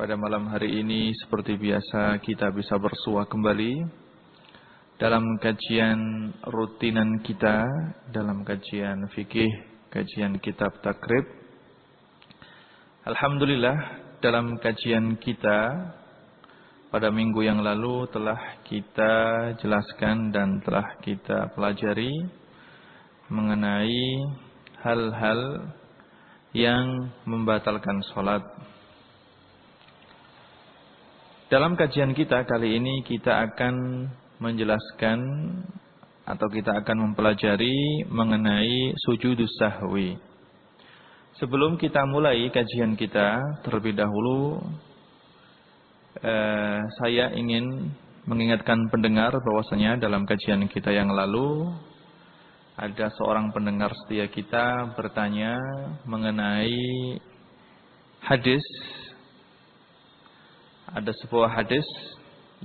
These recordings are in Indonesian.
pada malam hari ini seperti biasa kita bisa bersua kembali dalam kajian rutinan kita dalam kajian fikih, kajian kitab takrib. Alhamdulillah dalam kajian kita pada minggu yang lalu telah kita jelaskan dan telah kita pelajari mengenai hal-hal yang membatalkan sholat dalam kajian kita kali ini kita akan menjelaskan atau kita akan mempelajari mengenai sujudus sahwi. Sebelum kita mulai kajian kita, terlebih dahulu eh, saya ingin mengingatkan pendengar bahwasanya dalam kajian kita yang lalu ada seorang pendengar setia kita bertanya mengenai hadis ada sebuah hadis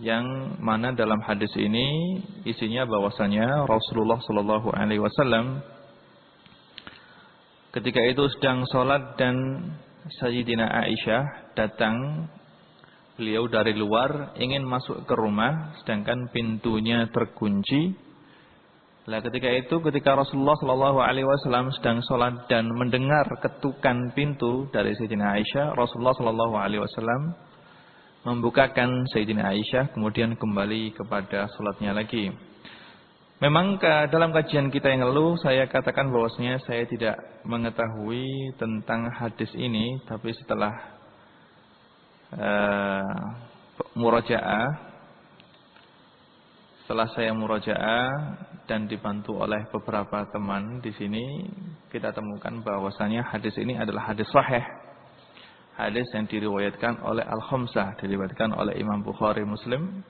yang mana dalam hadis ini isinya bahwasanya Rasulullah Shallallahu Alaihi Wasallam ketika itu sedang sholat dan Sayyidina Aisyah datang beliau dari luar ingin masuk ke rumah sedangkan pintunya terkunci. Lah ketika itu ketika Rasulullah Shallallahu Alaihi Wasallam sedang sholat dan mendengar ketukan pintu dari Sayyidina Aisyah, Rasulullah Shallallahu Alaihi Wasallam membukakan Sayyidina Aisyah kemudian kembali kepada sholatnya lagi. Memang dalam kajian kita yang lalu saya katakan bahwasanya saya tidak mengetahui tentang hadis ini tapi setelah uh, murajaah setelah saya murajaah dan dibantu oleh beberapa teman di sini kita temukan bahwasanya hadis ini adalah hadis sahih hadis yang diriwayatkan oleh Al-Khamsah, diriwayatkan oleh Imam Bukhari Muslim,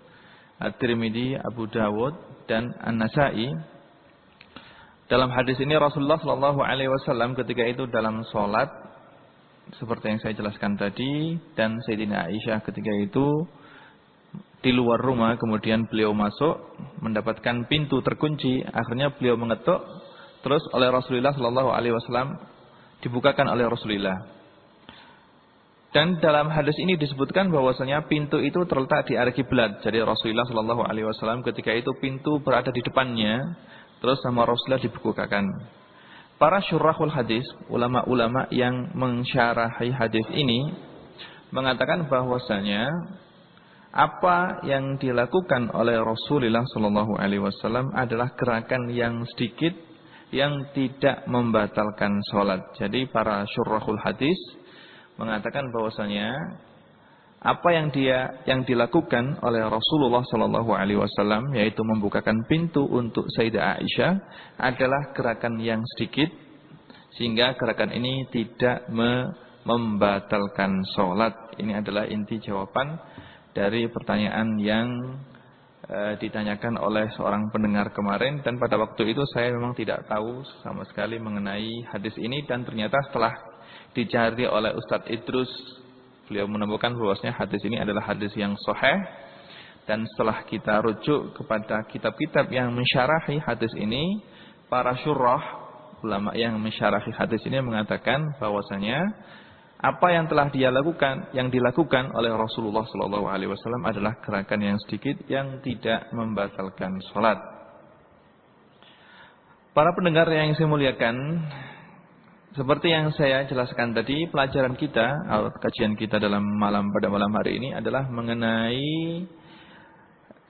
At-Tirmidzi, Abu Dawud dan An-Nasa'i. Dalam hadis ini Rasulullah Shallallahu alaihi wasallam ketika itu dalam salat seperti yang saya jelaskan tadi dan Sayyidina Aisyah ketika itu di luar rumah kemudian beliau masuk mendapatkan pintu terkunci akhirnya beliau mengetuk terus oleh Rasulullah Shallallahu alaihi wasallam dibukakan oleh Rasulullah dan dalam hadis ini disebutkan bahwasanya pintu itu terletak di arah kiblat. Jadi Rasulullah Shallallahu Alaihi Wasallam ketika itu pintu berada di depannya, terus sama Rasulullah dibukakan. Para syurahul hadis, ulama-ulama yang mensyarahi hadis ini mengatakan bahwasanya apa yang dilakukan oleh Rasulullah Shallallahu Alaihi Wasallam adalah gerakan yang sedikit yang tidak membatalkan sholat. Jadi para syurahul hadis mengatakan bahwasanya apa yang dia yang dilakukan oleh Rasulullah Shallallahu Alaihi Wasallam yaitu membukakan pintu untuk Sayyidah Aisyah adalah gerakan yang sedikit sehingga gerakan ini tidak me membatalkan sholat. Ini adalah inti jawaban dari pertanyaan yang e, ditanyakan oleh seorang pendengar kemarin dan pada waktu itu saya memang tidak tahu sama sekali mengenai hadis ini dan ternyata setelah dicari oleh Ustadz Idrus. Beliau menemukan bahwasanya hadis ini adalah hadis yang sahih dan setelah kita rujuk kepada kitab-kitab yang mensyarahi hadis ini, para syurah ulama yang mensyarahi hadis ini mengatakan bahwasanya apa yang telah dia lakukan, yang dilakukan oleh Rasulullah Shallallahu Alaihi Wasallam adalah gerakan yang sedikit yang tidak membatalkan sholat. Para pendengar yang saya muliakan, seperti yang saya jelaskan tadi, pelajaran kita kajian kita dalam malam pada malam hari ini adalah mengenai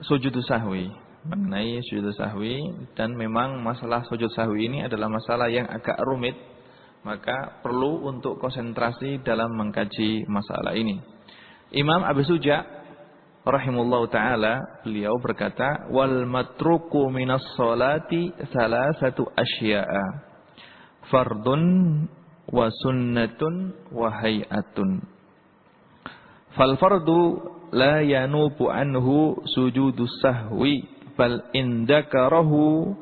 sujud sahwi, mengenai sujud sahwi dan memang masalah sujud sahwi ini adalah masalah yang agak rumit, maka perlu untuk konsentrasi dalam mengkaji masalah ini. Imam Abu Suja rahimullah taala beliau berkata wal matruku minas salati salah satu asya'a fardun wa sunnatun wa hayatun. Fal fardu la yanubu anhu sujudus sahwi bal indakarahu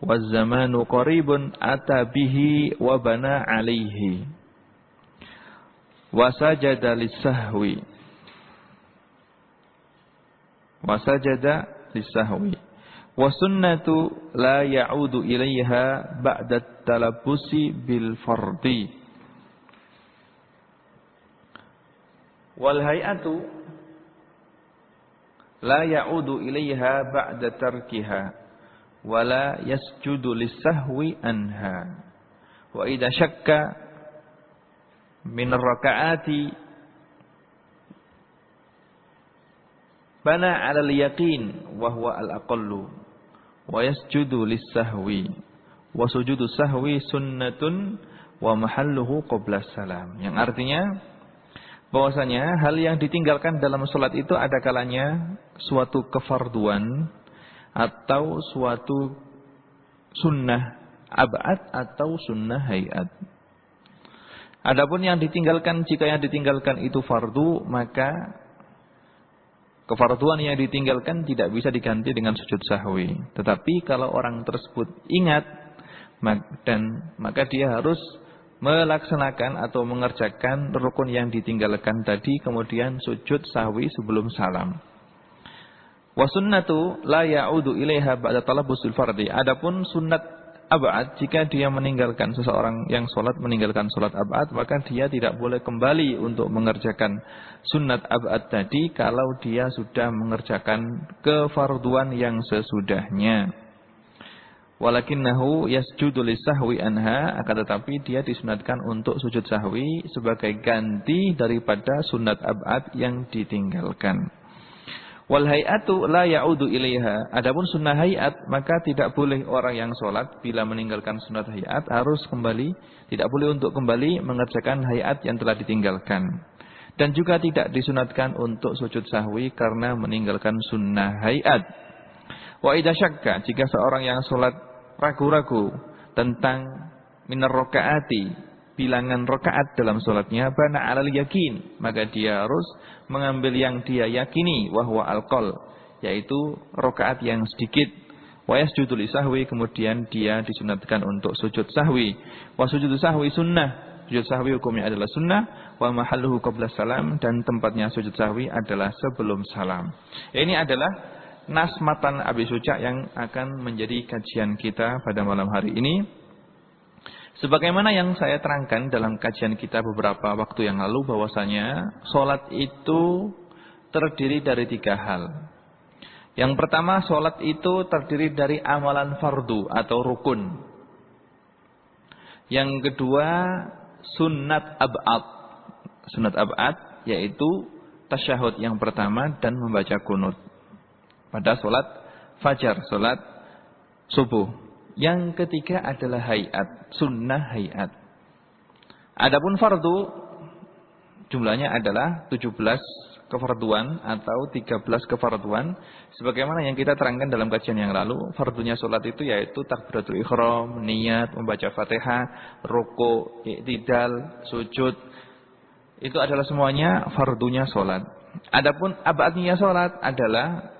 waz-zamanu qaribun ata bihi wa bana alaihi wa sajada lis-sahwi wa sajada lis-sahwi wa sunnatu la ya'udu ilaiha ba'da talabbusi bil fardi. Wal hay'atu la ya'udu ilaiha ba'da tarkiha wala yasjudu lisahwi anha. Wa idza syakka min rakaati bana 'ala al-yaqin wa huwa al-aqallu wa yasjudu lisahwi wa sujudu sahwi sunnatun wa mahalluhu qabla salam yang artinya bahwasanya hal yang ditinggalkan dalam salat itu ada kalanya suatu kefarduan atau suatu sunnah abad atau sunnah hayat. Adapun yang ditinggalkan jika yang ditinggalkan itu fardu maka kefarduan yang ditinggalkan tidak bisa diganti dengan sujud sahwi. Tetapi kalau orang tersebut ingat dan maka dia harus melaksanakan atau mengerjakan rukun yang ditinggalkan tadi kemudian sujud sahwi sebelum salam. Wa sunnatu la ya'udu ilaiha ba'da talabbusil fardi. Adapun sunnat abad jika dia meninggalkan seseorang yang sholat meninggalkan sholat abad maka dia tidak boleh kembali untuk mengerjakan sunnat abad tadi kalau dia sudah mengerjakan kefarduan yang sesudahnya. Walakinnahu yasjudu lisahwi anha akan tetapi dia disunatkan untuk sujud sahwi sebagai ganti daripada sunat abad yang ditinggalkan. Wal hayatu la ya'udu ilaiha. Adapun sunnah hayat maka tidak boleh orang yang sholat bila meninggalkan sunnah hayat harus kembali, tidak boleh untuk kembali mengerjakan hayat yang telah ditinggalkan. Dan juga tidak disunatkan untuk sujud sahwi karena meninggalkan sunnah hayat. Wa idza syakka jika seorang yang sholat ragu-ragu tentang minar rokaati bilangan rokaat dalam sholatnya bana alal yakin. Maka dia harus mengambil yang dia yakini wahwa alqol yaitu rokaat yang sedikit. Wa yasjudu sahwi kemudian dia disunatkan untuk sujud sahwi. Wa sujudu sahwi sunnah sujud sahwi hukumnya adalah sunnah. Wa mahalluhu qabla salam dan tempatnya sujud sahwi adalah sebelum salam. Ini adalah nas matan Abi Suca yang akan menjadi kajian kita pada malam hari ini Sebagaimana yang saya terangkan dalam kajian kita beberapa waktu yang lalu bahwasanya solat itu terdiri dari tiga hal. Yang pertama solat itu terdiri dari amalan fardu atau rukun. Yang kedua sunat abad. Sunat abad yaitu tasyahud yang pertama dan membaca kunut. Pada solat fajar, solat subuh. Yang ketiga adalah hayat, sunnah hayat. Adapun fardu jumlahnya adalah 17 kefarduan atau 13 kefarduan sebagaimana yang kita terangkan dalam kajian yang lalu fardunya salat itu yaitu takbiratul ihram niat membaca Fatihah ruku i'tidal sujud itu adalah semuanya fardunya salat adapun abadnya salat adalah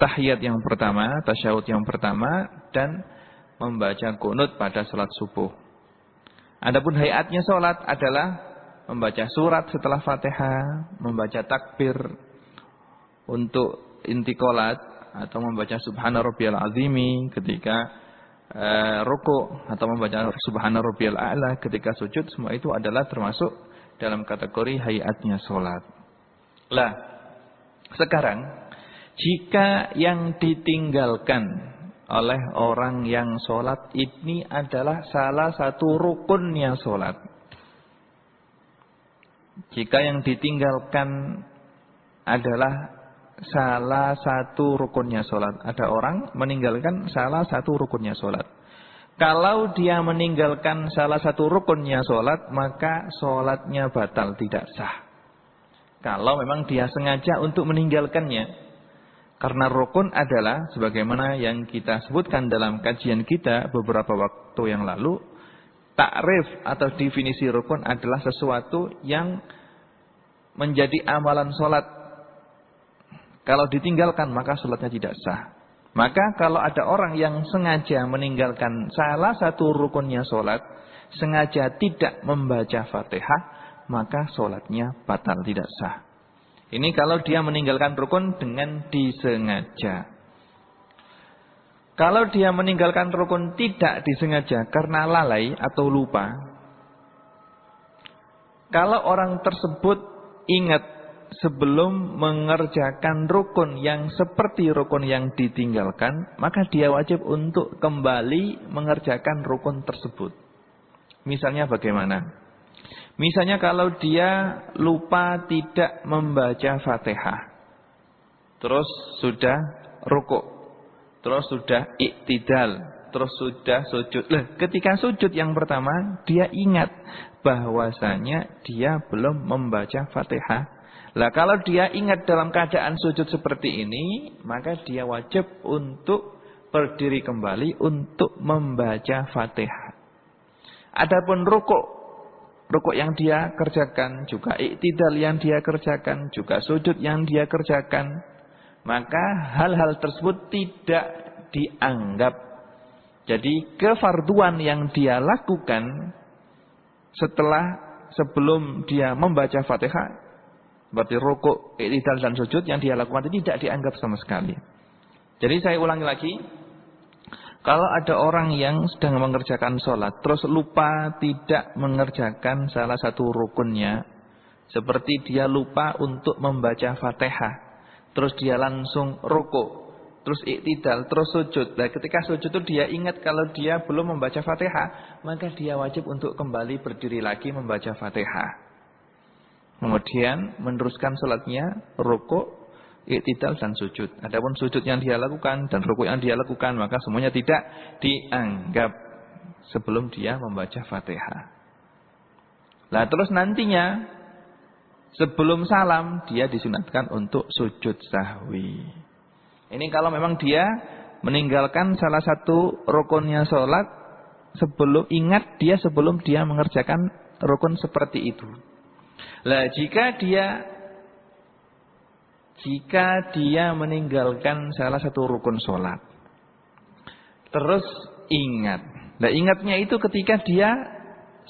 tahiyat yang pertama tasyahud yang pertama dan membaca kunut pada sholat subuh. Adapun hayatnya sholat adalah membaca surat setelah fatihah, membaca takbir untuk inti kolat atau membaca subhana rabbiyal azimi ketika uh, ruku atau membaca subhana rabbiyal a'la ketika sujud semua itu adalah termasuk dalam kategori hayatnya sholat. Lah, sekarang jika yang ditinggalkan oleh orang yang sholat ini adalah salah satu rukunnya sholat. Jika yang ditinggalkan adalah salah satu rukunnya sholat. Ada orang meninggalkan salah satu rukunnya sholat. Kalau dia meninggalkan salah satu rukunnya sholat, maka sholatnya batal, tidak sah. Kalau memang dia sengaja untuk meninggalkannya. Karena rukun adalah sebagaimana yang kita sebutkan dalam kajian kita beberapa waktu yang lalu, takrif atau definisi rukun adalah sesuatu yang menjadi amalan sholat Kalau ditinggalkan maka sholatnya tidak sah. Maka kalau ada orang yang sengaja meninggalkan salah satu rukunnya sholat, sengaja tidak membaca fatihah, maka sholatnya batal tidak sah. Ini kalau dia meninggalkan rukun dengan disengaja. Kalau dia meninggalkan rukun tidak disengaja karena lalai atau lupa. Kalau orang tersebut ingat sebelum mengerjakan rukun yang seperti rukun yang ditinggalkan, maka dia wajib untuk kembali mengerjakan rukun tersebut. Misalnya bagaimana? Misalnya kalau dia lupa tidak membaca Fatihah. Terus sudah rukuk. Terus sudah iktidal. Terus sudah sujud. Ketika sujud yang pertama, dia ingat bahwasanya dia belum membaca Fatihah lah kalau dia ingat dalam keadaan sujud seperti ini, maka dia wajib untuk berdiri kembali untuk membaca Fatihah. Adapun rukuk, rukuk yang dia kerjakan, juga iktidal yang dia kerjakan, juga sujud yang dia kerjakan, maka hal-hal tersebut tidak dianggap. Jadi kefarduan yang dia lakukan setelah sebelum dia membaca Fatihah Berarti rukuk, iktidal dan sujud yang dia lakukan tidak dianggap sama sekali. Jadi saya ulangi lagi. Kalau ada orang yang sedang mengerjakan sholat, terus lupa tidak mengerjakan salah satu rukunnya. Seperti dia lupa untuk membaca fatihah. Terus dia langsung rukuk. Terus iktidal, terus sujud. Nah, ketika sujud itu dia ingat kalau dia belum membaca fatihah. Maka dia wajib untuk kembali berdiri lagi membaca fatihah. Kemudian meneruskan sholatnya, rukuk, iktidal dan sujud. Adapun sujud yang dia lakukan dan rukuk yang dia lakukan, maka semuanya tidak dianggap sebelum dia membaca fatihah. Nah terus nantinya, sebelum salam, dia disunatkan untuk sujud sahwi. Ini kalau memang dia meninggalkan salah satu rukunnya sholat, sebelum ingat dia sebelum dia mengerjakan rukun seperti itu. Lah jika dia jika dia meninggalkan salah satu rukun sholat. Terus ingat. Nah ingatnya itu ketika dia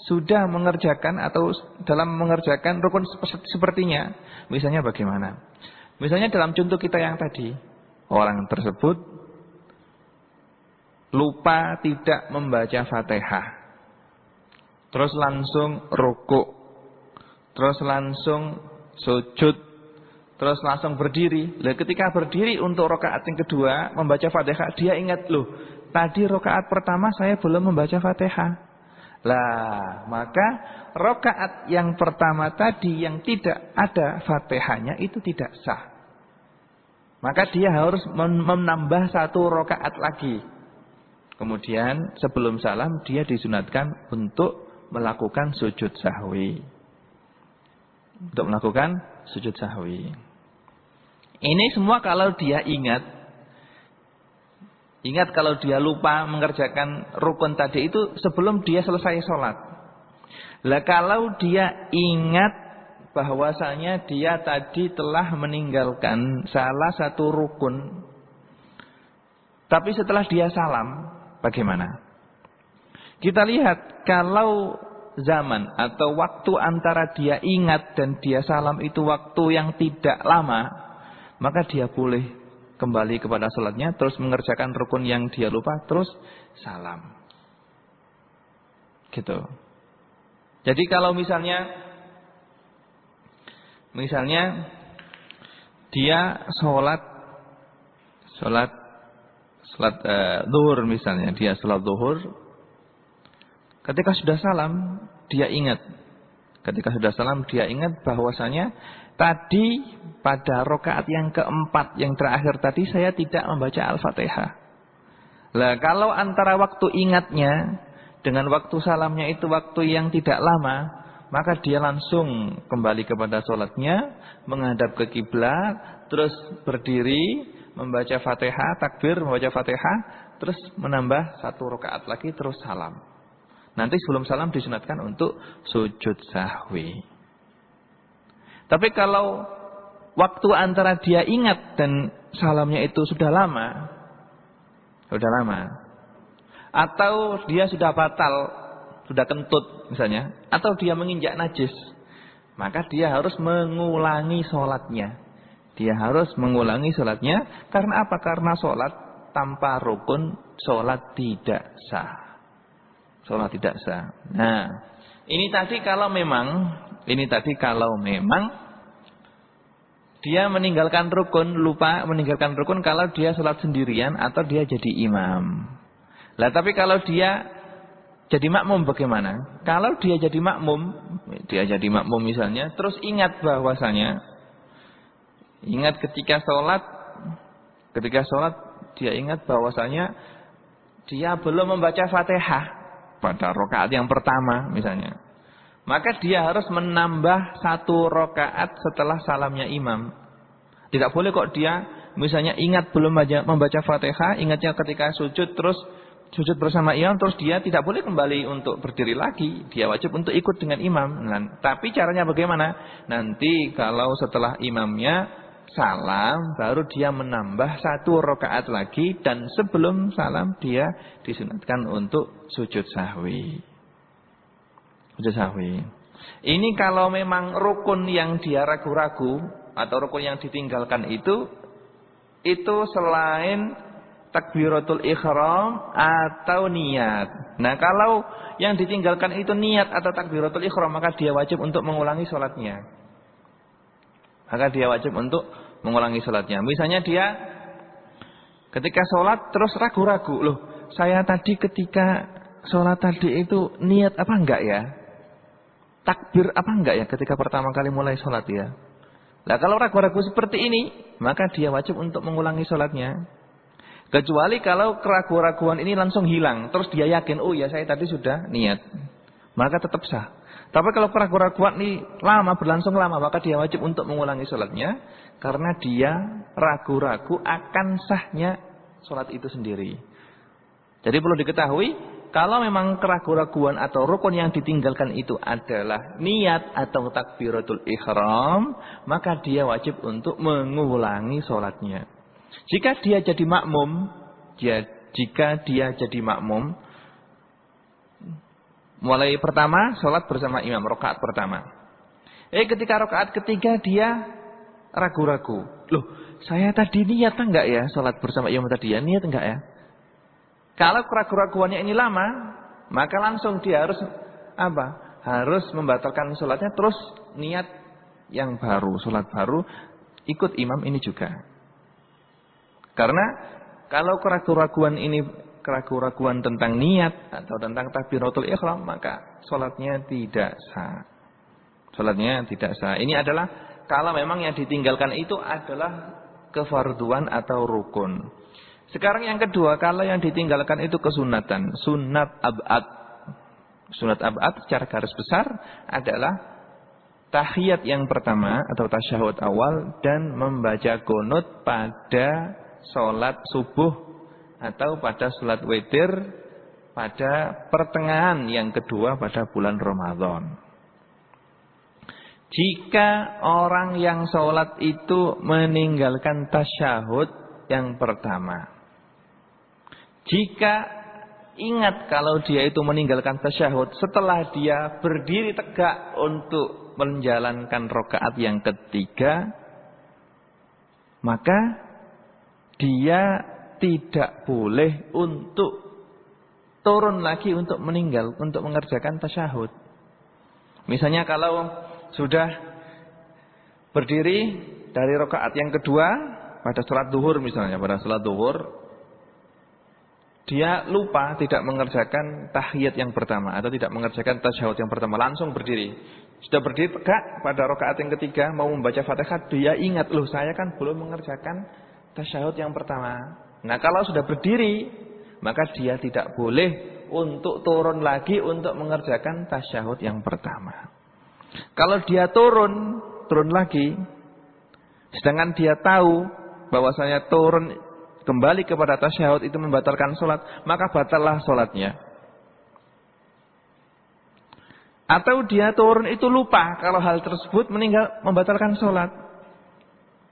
sudah mengerjakan atau dalam mengerjakan rukun sepertinya. Misalnya bagaimana? Misalnya dalam contoh kita yang tadi. Orang tersebut lupa tidak membaca fatihah. Terus langsung rukuk terus langsung sujud, terus langsung berdiri. Lah ketika berdiri untuk rokaat yang kedua membaca Fatihah, dia ingat loh, tadi rokaat pertama saya belum membaca Fatihah. Lah, maka rokaat yang pertama tadi yang tidak ada Fatihahnya itu tidak sah. Maka dia harus menambah satu rokaat lagi. Kemudian sebelum salam dia disunatkan untuk melakukan sujud sahwi untuk melakukan sujud sahwi. Ini semua kalau dia ingat. Ingat kalau dia lupa mengerjakan rukun tadi itu sebelum dia selesai sholat. Lah kalau dia ingat bahwasanya dia tadi telah meninggalkan salah satu rukun. Tapi setelah dia salam, bagaimana? Kita lihat kalau zaman atau waktu antara dia ingat dan dia salam itu waktu yang tidak lama, maka dia boleh kembali kepada salatnya terus mengerjakan rukun yang dia lupa terus salam. Gitu. Jadi kalau misalnya misalnya dia sholat sholat sholat uh, duhur misalnya dia sholat duhur Ketika sudah salam, dia ingat. Ketika sudah salam, dia ingat bahwasanya tadi pada rokaat yang keempat, yang terakhir tadi saya tidak membaca Al-Fatihah. Lah kalau antara waktu ingatnya dengan waktu salamnya itu waktu yang tidak lama, maka dia langsung kembali kepada sholatnya, menghadap ke kiblat, terus berdiri, membaca Fatihah, takbir, membaca Fatihah, terus menambah satu rokaat lagi, terus salam. Nanti sebelum salam disunatkan untuk sujud sahwi. Tapi kalau waktu antara dia ingat dan salamnya itu sudah lama, sudah lama, atau dia sudah batal, sudah kentut misalnya, atau dia menginjak najis, maka dia harus mengulangi sholatnya. Dia harus mengulangi sholatnya. Karena apa? Karena sholat tanpa rukun, sholat tidak sah. Sholat tidak sah. Nah, ini tadi kalau memang, ini tadi kalau memang dia meninggalkan rukun, lupa meninggalkan rukun kalau dia sholat sendirian atau dia jadi imam. Lah tapi kalau dia jadi makmum bagaimana? Kalau dia jadi makmum, dia jadi makmum misalnya, terus ingat bahwasanya, ingat ketika sholat, ketika sholat dia ingat bahwasanya dia belum membaca fatihah pada rokaat yang pertama misalnya. Maka dia harus menambah satu rokaat setelah salamnya imam. Tidak boleh kok dia misalnya ingat belum membaca fatihah, ingatnya ketika sujud terus sujud bersama imam terus dia tidak boleh kembali untuk berdiri lagi. Dia wajib untuk ikut dengan imam. Nah, tapi caranya bagaimana? Nanti kalau setelah imamnya salam baru dia menambah satu rokaat lagi dan sebelum salam dia disunatkan untuk sujud sahwi. Sujud sahwi. Ini kalau memang rukun yang dia ragu-ragu atau rukun yang ditinggalkan itu itu selain takbiratul ikhram atau niat. Nah, kalau yang ditinggalkan itu niat atau takbiratul ikhram, maka dia wajib untuk mengulangi sholatnya. Maka dia wajib untuk mengulangi sholatnya. Misalnya dia ketika sholat terus ragu-ragu. Loh, saya tadi ketika sholat tadi itu niat apa enggak ya? Takbir apa enggak ya ketika pertama kali mulai sholat ya? Nah kalau ragu-ragu seperti ini, maka dia wajib untuk mengulangi sholatnya. Kecuali kalau keraguan-raguan ini langsung hilang, terus dia yakin, oh ya saya tadi sudah niat, maka tetap sah. Tapi kalau keraguan-raguan ini lama, berlangsung lama, maka dia wajib untuk mengulangi sholatnya, karena dia ragu-ragu akan sahnya sholat itu sendiri. Jadi perlu diketahui, kalau memang keraguan-raguan atau rukun yang ditinggalkan itu adalah niat atau takbiratul ihram, maka dia wajib untuk mengulangi sholatnya. Jika dia jadi makmum, dia, jika dia jadi makmum, mulai pertama sholat bersama imam, rokaat pertama. Eh ketika rokaat ketiga dia ragu-ragu. Loh, saya tadi niat enggak ya sholat bersama imam tadi ya? Niat enggak ya? Kalau keraguan-raguannya ini lama, maka langsung dia harus apa? Harus membatalkan sholatnya terus niat yang baru, sholat baru, ikut imam ini juga. Karena kalau keraguan-raguan ini keraguan-raguan tentang niat atau tentang takbiratul ikhram, maka sholatnya tidak sah. Sholatnya tidak sah. Ini adalah kalau memang yang ditinggalkan itu adalah kefarduan atau rukun. Sekarang yang kedua, kalau yang ditinggalkan itu kesunatan, sunat abad. Sunat abad secara garis besar adalah tahiyat yang pertama atau tasyahud awal dan membaca kunut pada sholat subuh atau pada sholat witir pada pertengahan yang kedua pada bulan Ramadan. Jika orang yang sholat itu meninggalkan tasyahud yang pertama jika ingat kalau dia itu meninggalkan tasyahud setelah dia berdiri tegak untuk menjalankan rokaat yang ketiga, maka dia tidak boleh untuk turun lagi untuk meninggal, untuk mengerjakan tasyahud. Misalnya kalau sudah berdiri dari rokaat yang kedua pada sholat duhur misalnya, pada sholat duhur dia lupa tidak mengerjakan tahiyat yang pertama atau tidak mengerjakan tasyahud yang pertama langsung berdiri. Sudah berdiri tegak pada rakaat yang ketiga mau membaca Fatihah dia ingat loh saya kan belum mengerjakan tasyahud yang pertama. Nah, kalau sudah berdiri maka dia tidak boleh untuk turun lagi untuk mengerjakan tasyahud yang pertama. Kalau dia turun, turun lagi sedangkan dia tahu bahwasanya turun kembali kepada tasyahud itu membatalkan sholat, maka batallah sholatnya. Atau dia turun itu lupa kalau hal tersebut meninggal membatalkan sholat.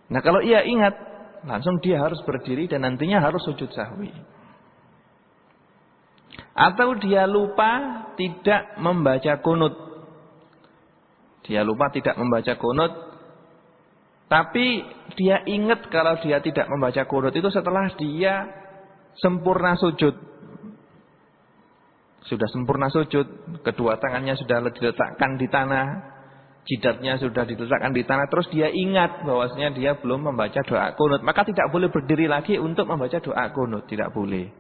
Nah kalau ia ingat, langsung dia harus berdiri dan nantinya harus sujud sahwi. Atau dia lupa tidak membaca kunut. Dia lupa tidak membaca kunut. Tapi dia ingat kalau dia tidak membaca kunut itu setelah dia sempurna sujud. Sudah sempurna sujud, kedua tangannya sudah diletakkan di tanah, jidatnya sudah diletakkan di tanah, terus dia ingat bahwasanya dia belum membaca doa kunut, maka tidak boleh berdiri lagi untuk membaca doa kunut, tidak boleh.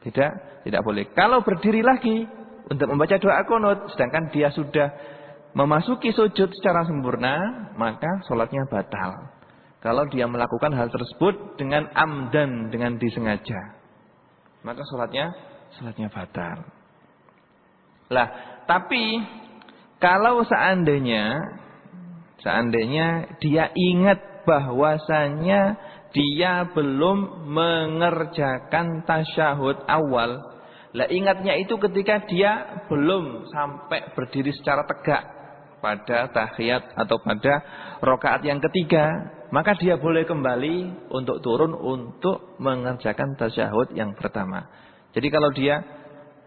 Tidak, tidak boleh. Kalau berdiri lagi untuk membaca doa kunut, sedangkan dia sudah memasuki sujud secara sempurna, maka sholatnya batal. Kalau dia melakukan hal tersebut dengan amdan, dengan disengaja, maka sholatnya salatnya batal. Lah, tapi kalau seandainya seandainya dia ingat bahwasanya dia belum mengerjakan tasyahud awal. Lah ingatnya itu ketika dia belum sampai berdiri secara tegak pada tahiyat atau pada rokaat yang ketiga, maka dia boleh kembali untuk turun untuk mengerjakan tasyahud yang pertama. Jadi kalau dia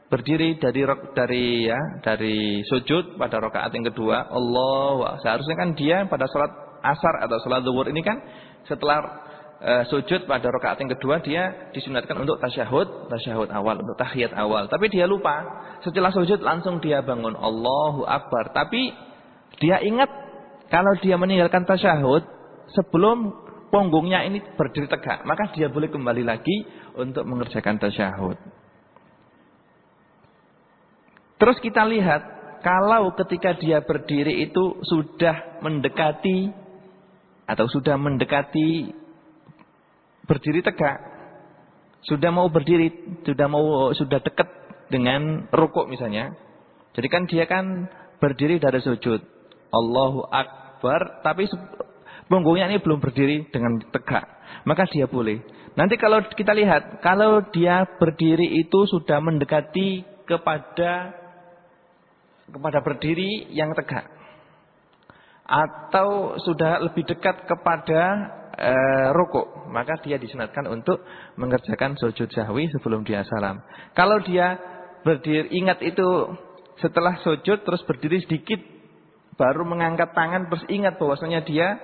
berdiri dari dari ya dari sujud pada rakaat yang kedua, Allah seharusnya kan dia pada sholat asar atau sholat zuhur ini kan setelah uh, sujud pada rakaat yang kedua dia disunatkan untuk tasyahud, tasyahud awal, untuk tahiyat awal. Tapi dia lupa. Setelah sujud langsung dia bangun Allahu Akbar. Tapi dia ingat kalau dia meninggalkan tasyahud sebelum punggungnya ini berdiri tegak, maka dia boleh kembali lagi untuk mengerjakan tasyahud. Terus kita lihat, kalau ketika dia berdiri itu sudah mendekati atau sudah mendekati berdiri tegak, sudah mau berdiri, sudah mau sudah dekat dengan rukuk misalnya. Jadi kan dia kan berdiri dari sujud. Allahu Akbar, tapi punggungnya ini belum berdiri dengan tegak, maka dia boleh. Nanti kalau kita lihat, kalau dia berdiri itu sudah mendekati kepada kepada berdiri yang tegak, atau sudah lebih dekat kepada e, rukuk, maka dia disunatkan untuk mengerjakan sujud sahwi sebelum dia salam. Kalau dia berdiri ingat itu setelah sujud terus berdiri sedikit baru mengangkat tangan terus ingat bahwasanya dia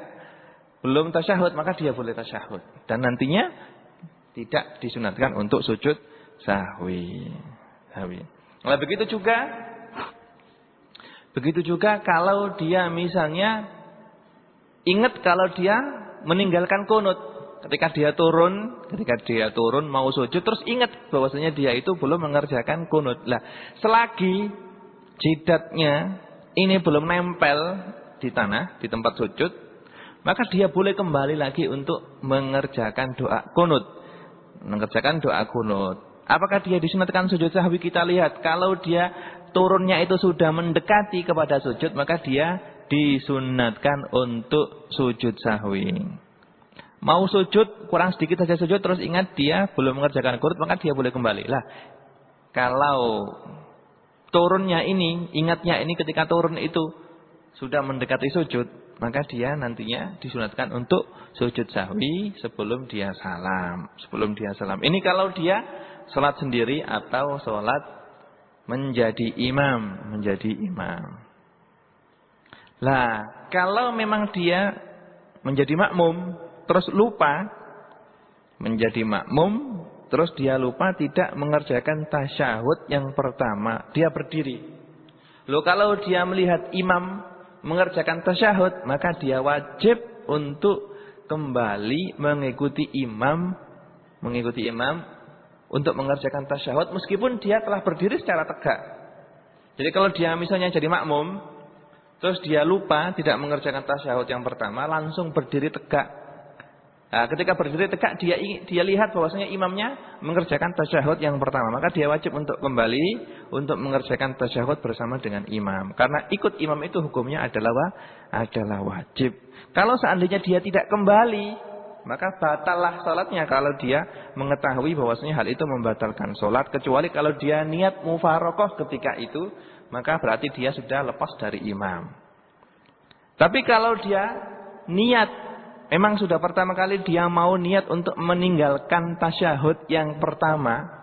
belum tasyahud maka dia boleh tasyahud dan nantinya tidak disunatkan untuk sujud sahwi. Sahwi. Nah, begitu juga begitu juga kalau dia misalnya ingat kalau dia meninggalkan kunut ketika dia turun, ketika dia turun mau sujud terus ingat bahwasanya dia itu belum mengerjakan kunut. Lah, selagi jidatnya ini belum nempel di tanah, di tempat sujud, maka dia boleh kembali lagi untuk mengerjakan doa kunut. Mengerjakan doa kunut. Apakah dia disunatkan sujud sahwi? Kita lihat. Kalau dia turunnya itu sudah mendekati kepada sujud, maka dia disunatkan untuk sujud sahwi. Mau sujud, kurang sedikit saja sujud, terus ingat dia belum mengerjakan kunut, maka dia boleh kembali. Lah, kalau turunnya ini, ingatnya ini ketika turun itu sudah mendekati sujud, maka dia nantinya disunatkan untuk sujud sahwi sebelum dia salam. Sebelum dia salam. Ini kalau dia sholat sendiri atau sholat menjadi imam. Menjadi imam. Lah, kalau memang dia menjadi makmum, terus lupa menjadi makmum, terus dia lupa tidak mengerjakan tasyahud yang pertama, dia berdiri. Loh kalau dia melihat imam mengerjakan tasyahud, maka dia wajib untuk kembali mengikuti imam, mengikuti imam untuk mengerjakan tasyahud meskipun dia telah berdiri secara tegak. Jadi kalau dia misalnya jadi makmum, terus dia lupa tidak mengerjakan tasyahud yang pertama, langsung berdiri tegak. Nah, ketika berdiri tegak dia dia lihat bahwasanya imamnya mengerjakan tasyahud yang pertama, maka dia wajib untuk kembali untuk mengerjakan tasyahud bersama dengan imam. Karena ikut imam itu hukumnya adalah adalah wajib. Kalau seandainya dia tidak kembali, maka batallah salatnya kalau dia mengetahui bahwasanya hal itu membatalkan salat kecuali kalau dia niat mufarokoh ketika itu, maka berarti dia sudah lepas dari imam. Tapi kalau dia niat memang sudah pertama kali dia mau niat untuk meninggalkan tasyahud yang pertama.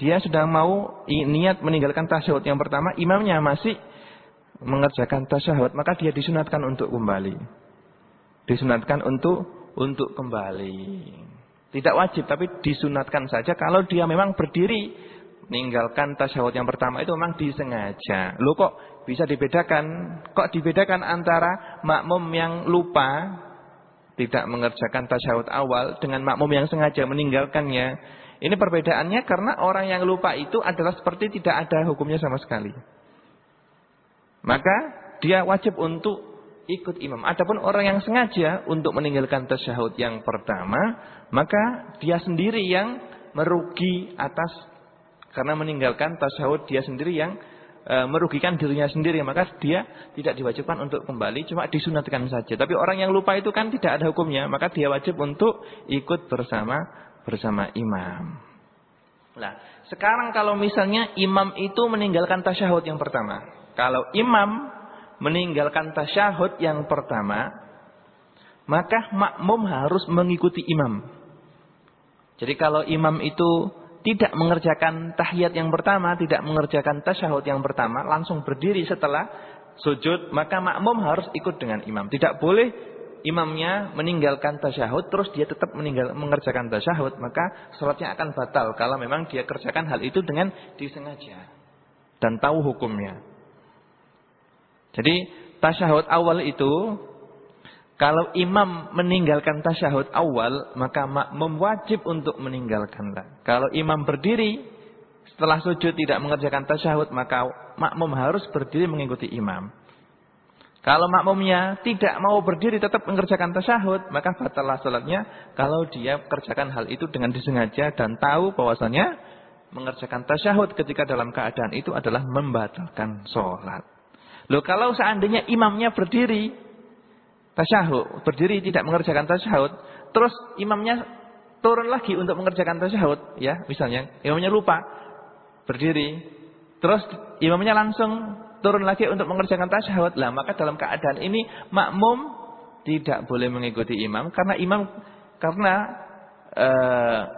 Dia sudah mau niat meninggalkan tasyahud yang pertama, imamnya masih mengerjakan tasyahud, maka dia disunatkan untuk kembali. Disunatkan untuk untuk kembali. Tidak wajib tapi disunatkan saja kalau dia memang berdiri meninggalkan tasyahud yang pertama itu memang disengaja. Loh kok bisa dibedakan? Kok dibedakan antara makmum yang lupa tidak mengerjakan tasyahud awal dengan makmum yang sengaja meninggalkannya? Ini perbedaannya karena orang yang lupa itu adalah seperti tidak ada hukumnya sama sekali. Maka dia wajib untuk ikut imam. Adapun orang yang sengaja untuk meninggalkan tasyahud yang pertama, maka dia sendiri yang merugi atas karena meninggalkan tasyahud dia sendiri yang e, merugikan dirinya sendiri, maka dia tidak diwajibkan untuk kembali, cuma disunatkan saja. Tapi orang yang lupa itu kan tidak ada hukumnya, maka dia wajib untuk ikut bersama bersama imam. Nah, sekarang kalau misalnya imam itu meninggalkan tasyahud yang pertama, kalau imam meninggalkan tasyahud yang pertama, maka makmum harus mengikuti imam. Jadi kalau imam itu tidak mengerjakan tahiyat yang pertama, tidak mengerjakan tasyahud yang pertama, langsung berdiri setelah sujud, maka makmum harus ikut dengan imam. Tidak boleh imamnya meninggalkan tasyahud, terus dia tetap meninggal, mengerjakan tasyahud, maka sholatnya akan batal kalau memang dia kerjakan hal itu dengan disengaja dan tahu hukumnya. Jadi tasyahud awal itu kalau imam meninggalkan tasyahud awal maka makmum wajib untuk meninggalkanlah. Kalau imam berdiri setelah sujud tidak mengerjakan tasyahud maka makmum harus berdiri mengikuti imam. Kalau makmumnya tidak mau berdiri tetap mengerjakan tasyahud, maka batallah salatnya kalau dia kerjakan hal itu dengan disengaja dan tahu bahwasanya mengerjakan tasyahud ketika dalam keadaan itu adalah membatalkan salat. Loh kalau seandainya imamnya berdiri tasyahud, berdiri tidak mengerjakan tasyahud, terus imamnya turun lagi untuk mengerjakan tasyahud, ya, misalnya imamnya lupa berdiri, terus imamnya langsung turun lagi untuk mengerjakan tasyahud. Lah, maka dalam keadaan ini makmum tidak boleh mengikuti imam karena imam karena e,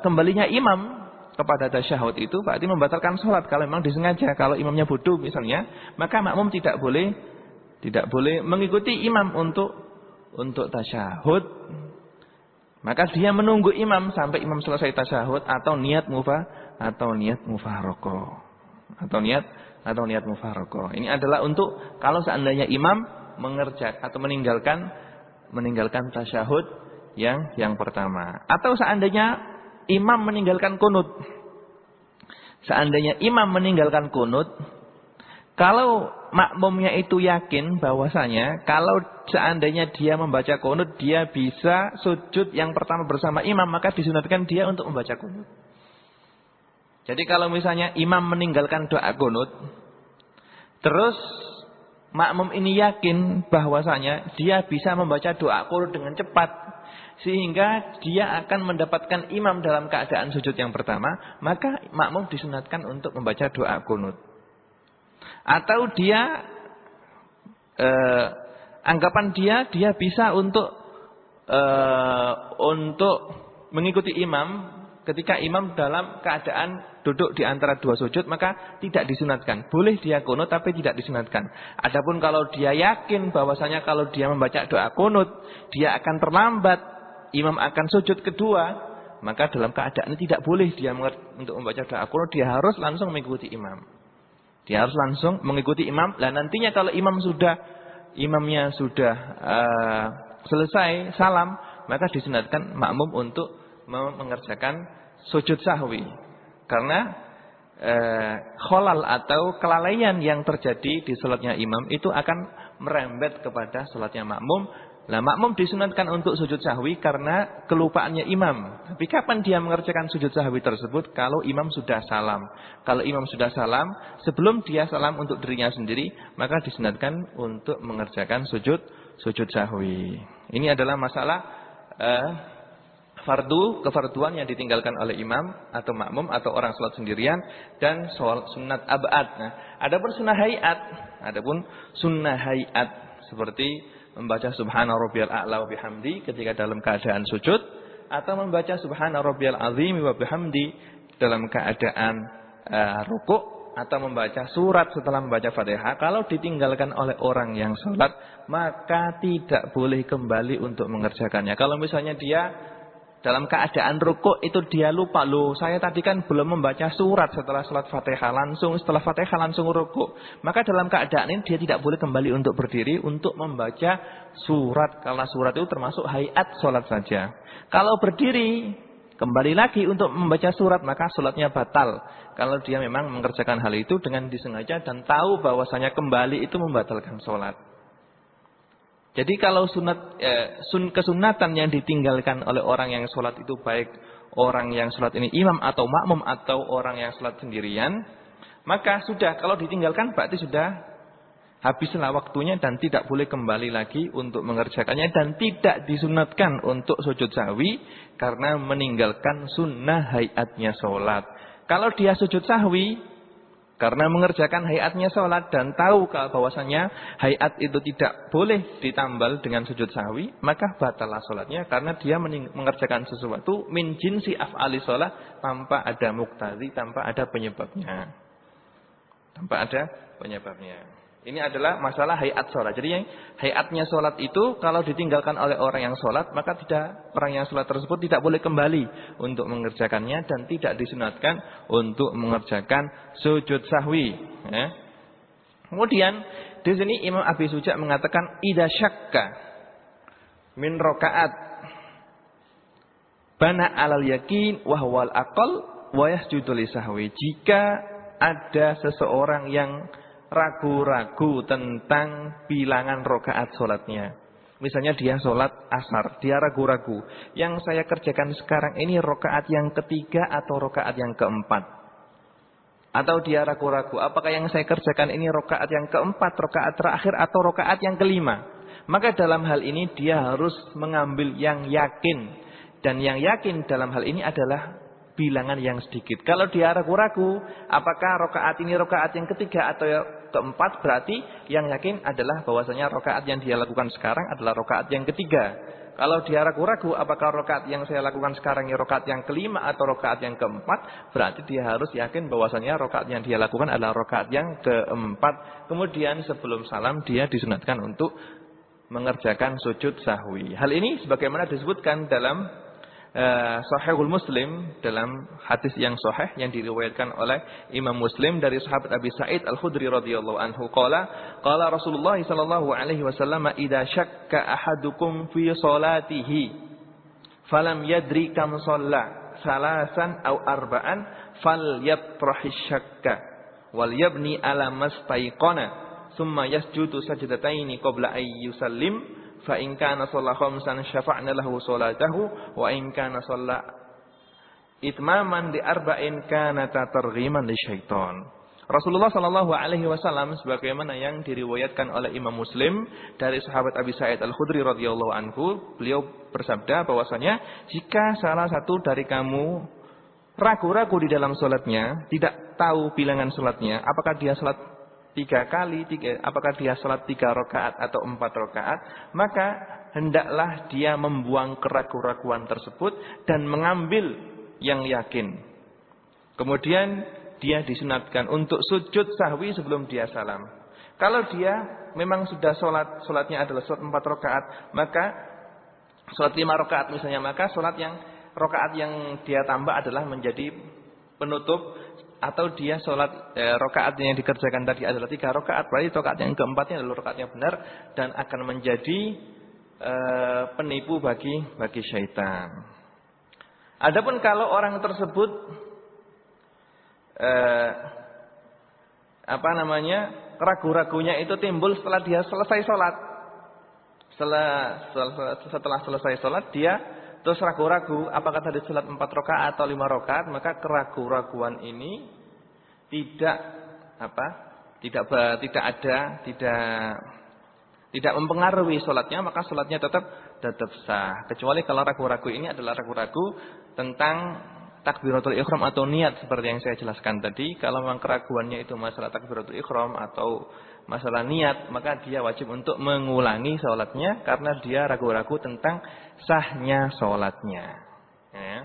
kembalinya imam kepada tasyahud itu berarti membatalkan sholat kalau memang disengaja. Kalau imamnya bodoh misalnya, maka makmum tidak boleh tidak boleh mengikuti imam untuk untuk tasyahud. Maka dia menunggu imam sampai imam selesai tasyahud atau niat mufa atau niat mufaroko atau niat atau niat mufaroko. Ini adalah untuk kalau seandainya imam mengerjakan atau meninggalkan meninggalkan tasyahud yang yang pertama atau seandainya imam meninggalkan kunut. Seandainya imam meninggalkan kunut, kalau makmumnya itu yakin bahwasanya kalau seandainya dia membaca kunut, dia bisa sujud yang pertama bersama imam, maka disunatkan dia untuk membaca kunut. Jadi kalau misalnya imam meninggalkan doa kunut, terus makmum ini yakin bahwasanya dia bisa membaca doa kunut dengan cepat, sehingga dia akan mendapatkan imam dalam keadaan sujud yang pertama, maka makmum disunatkan untuk membaca doa kunut. Atau dia eh, anggapan dia dia bisa untuk eh, untuk mengikuti imam ketika imam dalam keadaan duduk di antara dua sujud maka tidak disunatkan. Boleh dia kunut tapi tidak disunatkan. Adapun kalau dia yakin bahwasanya kalau dia membaca doa kunut dia akan terlambat imam akan sujud kedua, maka dalam keadaan ini tidak boleh dia untuk membaca doa kunut, dia harus langsung mengikuti imam. Dia harus langsung mengikuti imam. Lah nantinya kalau imam sudah imamnya sudah uh, selesai salam, maka disunatkan makmum untuk mengerjakan sujud sahwi. Karena uh, kholal atau kelalaian yang terjadi di salatnya imam itu akan merembet kepada salatnya makmum Nah, makmum disunatkan untuk sujud sahwi karena kelupaannya imam. Tapi kapan dia mengerjakan sujud sahwi tersebut? Kalau imam sudah salam. Kalau imam sudah salam, sebelum dia salam untuk dirinya sendiri, maka disunatkan untuk mengerjakan sujud sujud sahwi. Ini adalah masalah uh, fardu, kefarduan yang ditinggalkan oleh imam atau makmum atau orang salat sendirian dan soal sunat abad. Nah, adapun sunnah hayat, adapun sunnah hayat seperti membaca subhana rabbiyal a'la wa bihamdi ketika dalam keadaan sujud atau membaca subhana rabbiyal azim wa bihamdi dalam keadaan uh, rukuk atau membaca surat setelah membaca Fatihah kalau ditinggalkan oleh orang yang sholat maka tidak boleh kembali untuk mengerjakannya. Kalau misalnya dia dalam keadaan rukuk itu dia lupa loh saya tadi kan belum membaca surat setelah sholat Fatihah langsung setelah Fatihah langsung rukuk maka dalam keadaan ini dia tidak boleh kembali untuk berdiri untuk membaca surat karena surat itu termasuk hayat sholat saja. Kalau berdiri kembali lagi untuk membaca surat maka sholatnya batal. Kalau dia memang mengerjakan hal itu dengan disengaja dan tahu bahwasanya kembali itu membatalkan sholat. Jadi kalau sunat eh, sun, kesunatan yang ditinggalkan oleh orang yang sholat itu baik orang yang sholat ini imam atau makmum atau orang yang sholat sendirian, maka sudah kalau ditinggalkan berarti sudah habislah waktunya dan tidak boleh kembali lagi untuk mengerjakannya dan tidak disunatkan untuk sujud sahwi karena meninggalkan sunnah hayatnya sholat. Kalau dia sujud sahwi karena mengerjakan hayatnya sholat dan tahu bahwasanya hayat itu tidak boleh ditambal dengan sujud sahwi, maka batalah sholatnya karena dia mengerjakan sesuatu min jinsi af'ali sholat tanpa ada muktadi, tanpa ada penyebabnya. Tanpa ada penyebabnya. Ini adalah masalah hayat sholat. Jadi yang hayatnya sholat itu kalau ditinggalkan oleh orang yang sholat, maka tidak orang yang sholat tersebut tidak boleh kembali untuk mengerjakannya dan tidak disunatkan untuk mengerjakan sujud sahwi. Ya. Kemudian di sini Imam Abi Suja mengatakan ida syakka min rokaat bana alal yakin wahwal akal wayas judul sahwi. Jika ada seseorang yang ragu-ragu tentang bilangan rokaat sholatnya. Misalnya dia sholat asar, dia ragu-ragu. Yang saya kerjakan sekarang ini rokaat yang ketiga atau rokaat yang keempat. Atau dia ragu-ragu, apakah yang saya kerjakan ini rokaat yang keempat, rokaat terakhir atau rokaat yang kelima. Maka dalam hal ini dia harus mengambil yang yakin. Dan yang yakin dalam hal ini adalah bilangan yang sedikit. Kalau dia ragu-ragu, apakah rokaat ini rokaat yang ketiga atau keempat berarti yang yakin adalah bahwasanya rokaat yang dia lakukan sekarang adalah rokaat yang ketiga. Kalau dia ragu-ragu apakah rokaat yang saya lakukan sekarang ini rokaat yang kelima atau rokaat yang keempat, berarti dia harus yakin bahwasanya rokaat yang dia lakukan adalah rokaat yang keempat. Kemudian sebelum salam dia disunatkan untuk mengerjakan sujud sahwi. Hal ini sebagaimana disebutkan dalam uh, Sahihul Muslim dalam hadis yang sahih yang diriwayatkan oleh Imam Muslim dari sahabat Abi Sa'id Al-Khudri radhiyallahu anhu. Qala qala Rasulullah sallallahu alaihi wasallam idza syakka ahadukum fi salatihi falam yadri kam shalla salasan aw arba'an falyatrahi syakka wal yabni ala mastaiqana thumma yasjudu sajdataini qabla ay yusallim fa in kana shalla khamsan syafa'na lahu salatahu wa in kana shalla itmaman di arba'in kana tatarghiman li syaitan. Rasulullah sallallahu alaihi wasallam sebagaimana yang diriwayatkan oleh Imam Muslim dari sahabat Abi Sa'id Al-Khudri radhiyallahu anhu, beliau bersabda bahwasanya jika salah satu dari kamu ragu-ragu di dalam salatnya, tidak tahu bilangan salatnya, apakah dia salat tiga kali, tiga, apakah dia sholat tiga rakaat atau empat rakaat, maka hendaklah dia membuang keraguan-raguan tersebut dan mengambil yang yakin. Kemudian dia disunatkan untuk sujud sahwi sebelum dia salam. Kalau dia memang sudah sholat, sholatnya adalah sholat empat rakaat, maka sholat lima rakaat misalnya, maka sholat yang rakaat yang dia tambah adalah menjadi penutup atau dia sholat e, rokaat yang dikerjakan tadi adalah tiga rokaat, berarti rokaat yang keempatnya adalah rokaat yang benar dan akan menjadi e, penipu bagi bagi syaitan. Adapun kalau orang tersebut e, apa namanya ragu-ragunya itu timbul setelah dia selesai sholat, setelah setelah selesai sholat dia terus ragu-ragu apakah tadi sholat empat rakaat atau lima rakaat, maka keraguan-raguan ini tidak apa? Tidak tidak ada, tidak tidak mempengaruhi sholatnya, maka sholatnya tetap tetap sah. Kecuali kalau ragu-ragu ini adalah ragu-ragu tentang takbiratul ikhram atau niat seperti yang saya jelaskan tadi. Kalau memang keraguannya itu masalah takbiratul ikhram atau masalah niat, maka dia wajib untuk mengulangi sholatnya karena dia ragu-ragu tentang sahnya sholatnya. Ya.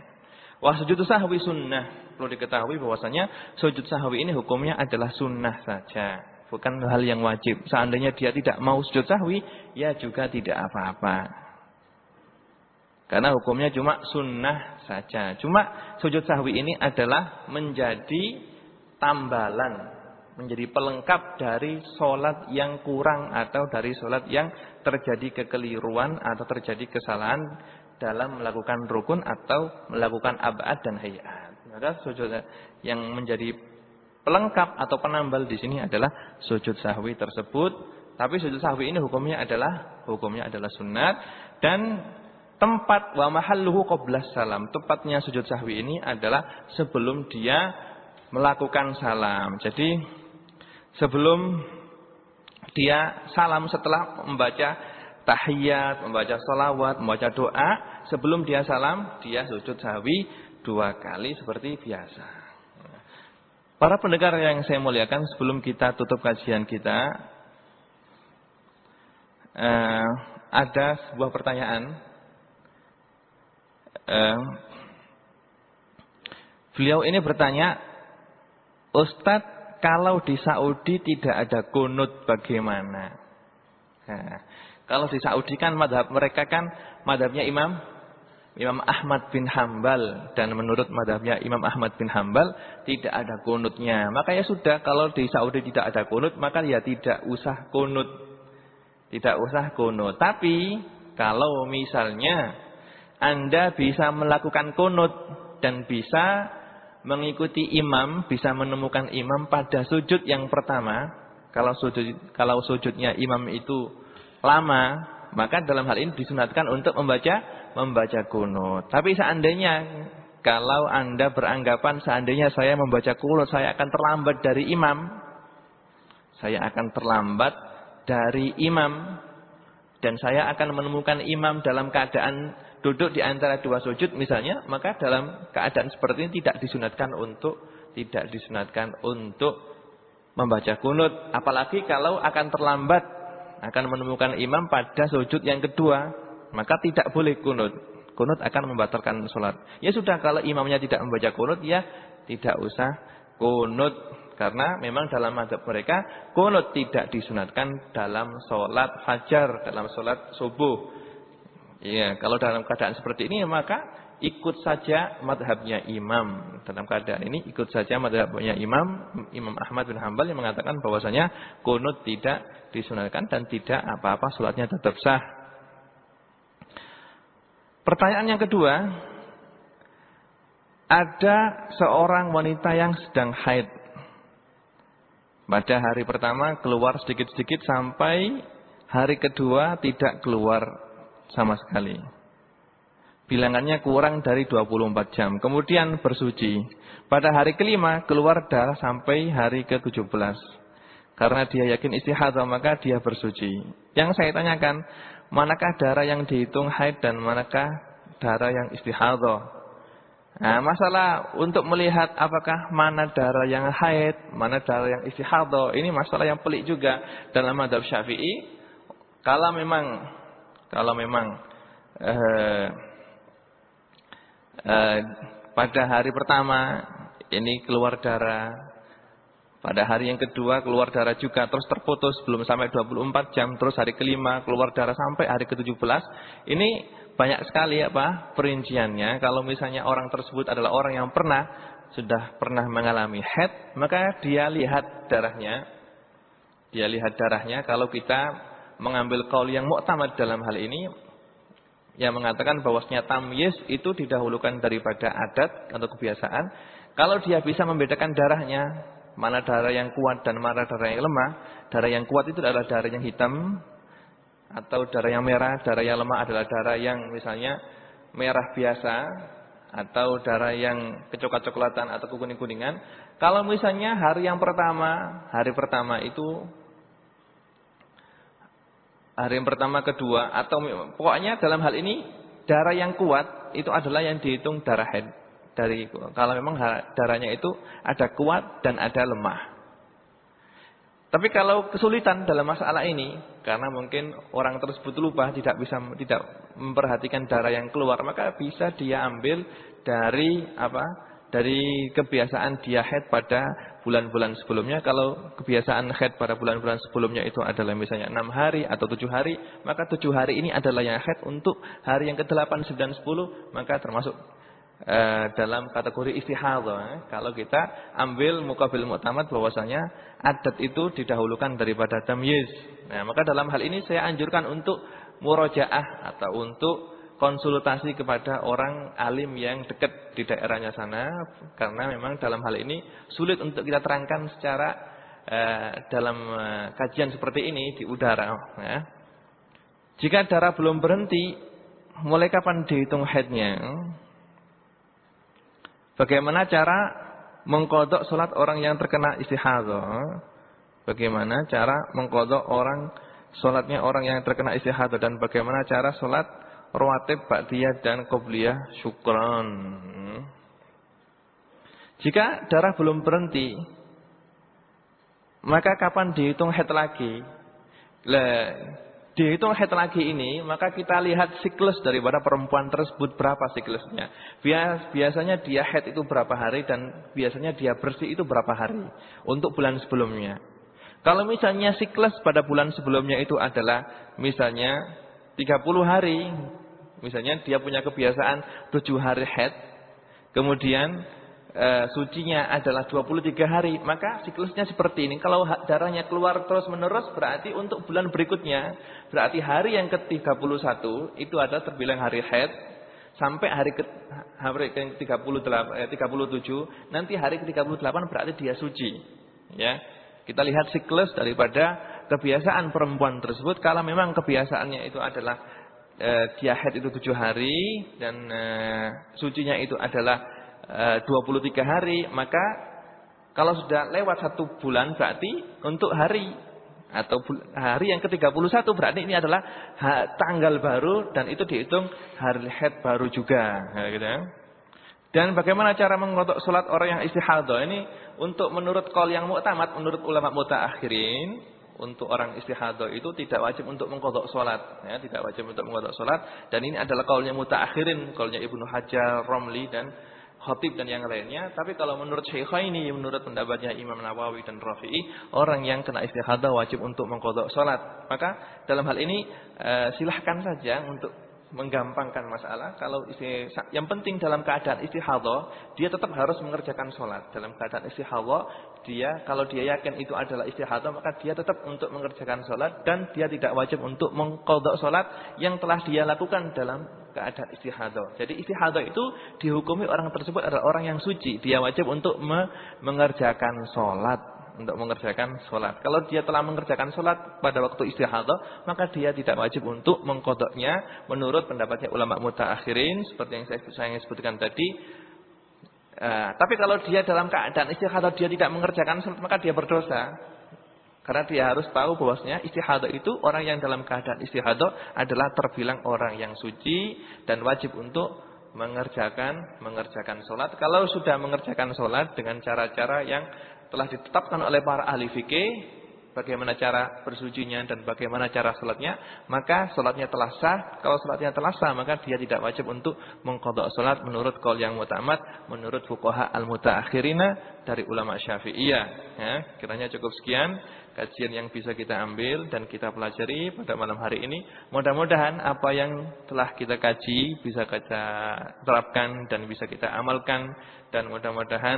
Wah sujud sahwi sunnah. Perlu diketahui bahwasanya sujud sahwi ini hukumnya adalah sunnah saja. Bukan hal yang wajib. Seandainya dia tidak mau sujud sahwi, ya juga tidak apa-apa. Karena hukumnya cuma sunnah saja. Cuma sujud sahwi ini adalah menjadi tambalan. Menjadi pelengkap dari sholat yang kurang atau dari sholat yang terjadi kekeliruan atau terjadi kesalahan dalam melakukan rukun atau melakukan abad dan hayat. Maka sujud yang menjadi pelengkap atau penambal di sini adalah sujud sahwi tersebut. Tapi sujud sahwi ini hukumnya adalah hukumnya adalah sunat dan tempat wa mahalluhu qabla salam. Tempatnya sujud sahwi ini adalah sebelum dia melakukan salam. Jadi sebelum dia salam setelah membaca tahiyat, membaca salawat, membaca doa, sebelum dia salam, dia sujud sahwi dua kali seperti biasa. Para pendengar yang saya muliakan, sebelum kita tutup kajian kita, eh, ada sebuah pertanyaan. Eh, beliau ini bertanya, Ustadz, kalau di Saudi tidak ada kunut bagaimana? Nah, kalau di Saudi kan madhab mereka kan madhabnya Imam Imam Ahmad bin Hambal dan menurut madhabnya Imam Ahmad bin Hambal tidak ada kunutnya. Maka ya sudah kalau di Saudi tidak ada kunut maka ya tidak usah kunut. Tidak usah kunut. Tapi kalau misalnya Anda bisa melakukan kunut dan bisa mengikuti imam, bisa menemukan imam pada sujud yang pertama, kalau sujud kalau sujudnya imam itu lama, maka dalam hal ini disunatkan untuk membaca membaca kunut. Tapi seandainya kalau Anda beranggapan seandainya saya membaca kunut saya akan terlambat dari imam, saya akan terlambat dari imam. Dan saya akan menemukan imam dalam keadaan duduk di antara dua sujud misalnya, maka dalam keadaan seperti ini tidak disunatkan untuk tidak disunatkan untuk membaca kunut, apalagi kalau akan terlambat akan menemukan imam pada sujud yang kedua, maka tidak boleh kunut. Kunut akan membatalkan sholat. Ya sudah, kalau imamnya tidak membaca kunut, ya tidak usah kunut. Karena memang dalam madhab mereka, kunut tidak disunatkan dalam sholat fajar, dalam sholat subuh. Ya, kalau dalam keadaan seperti ini, maka ikut saja madhabnya imam. Dalam keadaan ini ikut saja madhabnya imam, Imam Ahmad bin Hambal yang mengatakan bahwasanya kunut tidak disunahkan dan tidak apa-apa sholatnya tetap sah. Pertanyaan yang kedua, ada seorang wanita yang sedang haid. Pada hari pertama keluar sedikit-sedikit sampai hari kedua tidak keluar sama sekali. Bilangannya kurang dari 24 jam. Kemudian bersuci. Pada hari kelima keluar darah sampai hari ke-17. Karena dia yakin istihadah maka dia bersuci. Yang saya tanyakan, manakah darah yang dihitung haid dan manakah darah yang istihadah? Nah, masalah untuk melihat apakah mana darah yang haid, mana darah yang istihadah, ini masalah yang pelik juga dalam madhab syafi'i. Kalau memang, kalau memang eh, Eh, pada hari pertama ini keluar darah. Pada hari yang kedua keluar darah juga terus terputus belum sampai 24 jam terus hari kelima keluar darah sampai hari ke-17. Ini banyak sekali apa perinciannya. Kalau misalnya orang tersebut adalah orang yang pernah sudah pernah mengalami head, maka dia lihat darahnya. Dia lihat darahnya kalau kita mengambil kaul yang muktamad dalam hal ini yang mengatakan bahwasanya tamyiz itu didahulukan daripada adat atau kebiasaan. Kalau dia bisa membedakan darahnya, mana darah yang kuat dan mana darah yang lemah. Darah yang kuat itu adalah darah yang hitam atau darah yang merah. Darah yang lemah adalah darah yang misalnya merah biasa atau darah yang kecoklat-coklatan atau kekuning-kuningan. Kalau misalnya hari yang pertama, hari pertama itu hari yang pertama, kedua atau pokoknya dalam hal ini darah yang kuat itu adalah yang dihitung darah head dari kalau memang darahnya itu ada kuat dan ada lemah. Tapi kalau kesulitan dalam masalah ini, karena mungkin orang tersebut lupa, tidak bisa tidak memperhatikan darah yang keluar, maka bisa dia ambil dari apa? Dari kebiasaan dia head pada bulan-bulan sebelumnya. Kalau kebiasaan head pada bulan-bulan sebelumnya itu adalah misalnya 6 hari atau 7 hari, maka 7 hari ini adalah yang head untuk hari yang ke-8, 9, 10, maka termasuk Eh, dalam kategori istihadha. Eh. Kalau kita ambil mukabil mu'tamad bahwasanya adat itu didahulukan daripada tamyiz. Nah, maka dalam hal ini saya anjurkan untuk murojaah atau untuk konsultasi kepada orang alim yang dekat di daerahnya sana karena memang dalam hal ini sulit untuk kita terangkan secara uh, dalam uh, kajian seperti ini di udara ya. Jika darah belum berhenti mulai kapan dihitung headnya Bagaimana cara mengkodok sholat orang yang terkena istihadah? Bagaimana cara mengkodok orang sholatnya orang yang terkena istihadah dan bagaimana cara sholat rawatib, ba'diyah dan qobliyah syukron? Jika darah belum berhenti, maka kapan dihitung head lagi? dihitung head lagi ini, maka kita lihat siklus daripada perempuan tersebut berapa siklusnya. Biasanya dia head itu berapa hari dan biasanya dia bersih itu berapa hari untuk bulan sebelumnya. Kalau misalnya siklus pada bulan sebelumnya itu adalah misalnya 30 hari, misalnya dia punya kebiasaan 7 hari head, kemudian e, sucinya adalah 23 hari, maka siklusnya seperti ini. Kalau darahnya keluar terus menerus berarti untuk bulan berikutnya, berarti hari yang ke-31 itu ada terbilang hari haid sampai hari ke hari ke-38 eh, 37, nanti hari ke-38 berarti dia suci. Ya. Kita lihat siklus daripada kebiasaan perempuan tersebut kalau memang kebiasaannya itu adalah e, dia haid itu tujuh hari dan e, sucinya itu adalah 23 eh, hari, maka kalau sudah lewat satu bulan berarti untuk hari atau hari yang ke-31 berarti ini adalah tanggal baru dan itu dihitung hari head baru juga. Gitu ya. Dan bagaimana cara mengotok sholat orang yang istihadah ini untuk menurut kol yang mu'tamad, menurut ulama mutaakhirin untuk orang istihadah itu tidak wajib untuk mengkodok sholat ya, tidak wajib untuk mengkodok sholat dan ini adalah kaulnya mutaakhirin, kaulnya Ibnu Hajar, Romli dan Khatib dan yang lainnya. Tapi kalau menurut ini menurut pendapatnya Imam Nawawi dan Rafi'i, orang yang kena istihadah wajib untuk mengkodok sholat. Maka dalam hal ini uh, silahkan saja untuk menggampangkan masalah. Kalau isi, yang penting dalam keadaan istihadah, dia tetap harus mengerjakan sholat. Dalam keadaan istihadah, dia kalau dia yakin itu adalah istihadah, maka dia tetap untuk mengerjakan sholat dan dia tidak wajib untuk mengkodok sholat yang telah dia lakukan dalam keadaan istihadah. Jadi istihadah itu dihukumi orang tersebut adalah orang yang suci. Dia wajib untuk mengerjakan sholat untuk mengerjakan sholat. Kalau dia telah mengerjakan sholat pada waktu istihadah, maka dia tidak wajib untuk mengkodoknya menurut pendapatnya ulama mutaakhirin seperti yang saya, saya sebutkan tadi. Uh, tapi kalau dia dalam keadaan istihadah dia tidak mengerjakan sholat, maka dia berdosa. Karena dia harus tahu bahwasanya istihadah itu orang yang dalam keadaan istihadah adalah terbilang orang yang suci dan wajib untuk mengerjakan mengerjakan sholat. Kalau sudah mengerjakan sholat dengan cara-cara yang telah ditetapkan oleh para ahli fikih bagaimana cara bersucinya dan bagaimana cara salatnya, maka salatnya telah sah. Kalau salatnya telah sah, maka dia tidak wajib untuk mengqadha salat menurut qaul yang mutamad, menurut fuqaha al-mutaakhirina dari ulama Syafi'iyah. Ya, kiranya cukup sekian kajian yang bisa kita ambil dan kita pelajari pada malam hari ini. Mudah-mudahan apa yang telah kita kaji bisa kita terapkan dan bisa kita amalkan dan mudah-mudahan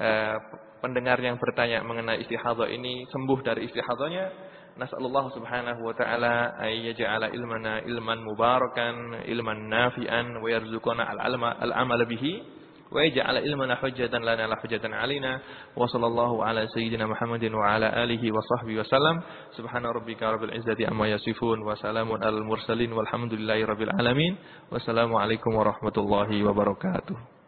eh, pendengar yang bertanya mengenai istihadhah ini sembuh dari istihadhahnya. Nasallallahu subhanahu wa ta'ala ay yaj'ala ilmana ilman mubarakan, ilman nafi'an wa yarzuqana al-amal bihi wa yaj'ala ilmana hujjatan lana la hujjatan alaina wa sallallahu ala sayyidina Muhammadin wa ala alihi wa sahbihi wa sallam subhana rabbika rabbil izzati amma yasifun wa salamun alal mursalin walhamdulillahi rabbil alamin wassalamu alaikum warahmatullahi wabarakatuh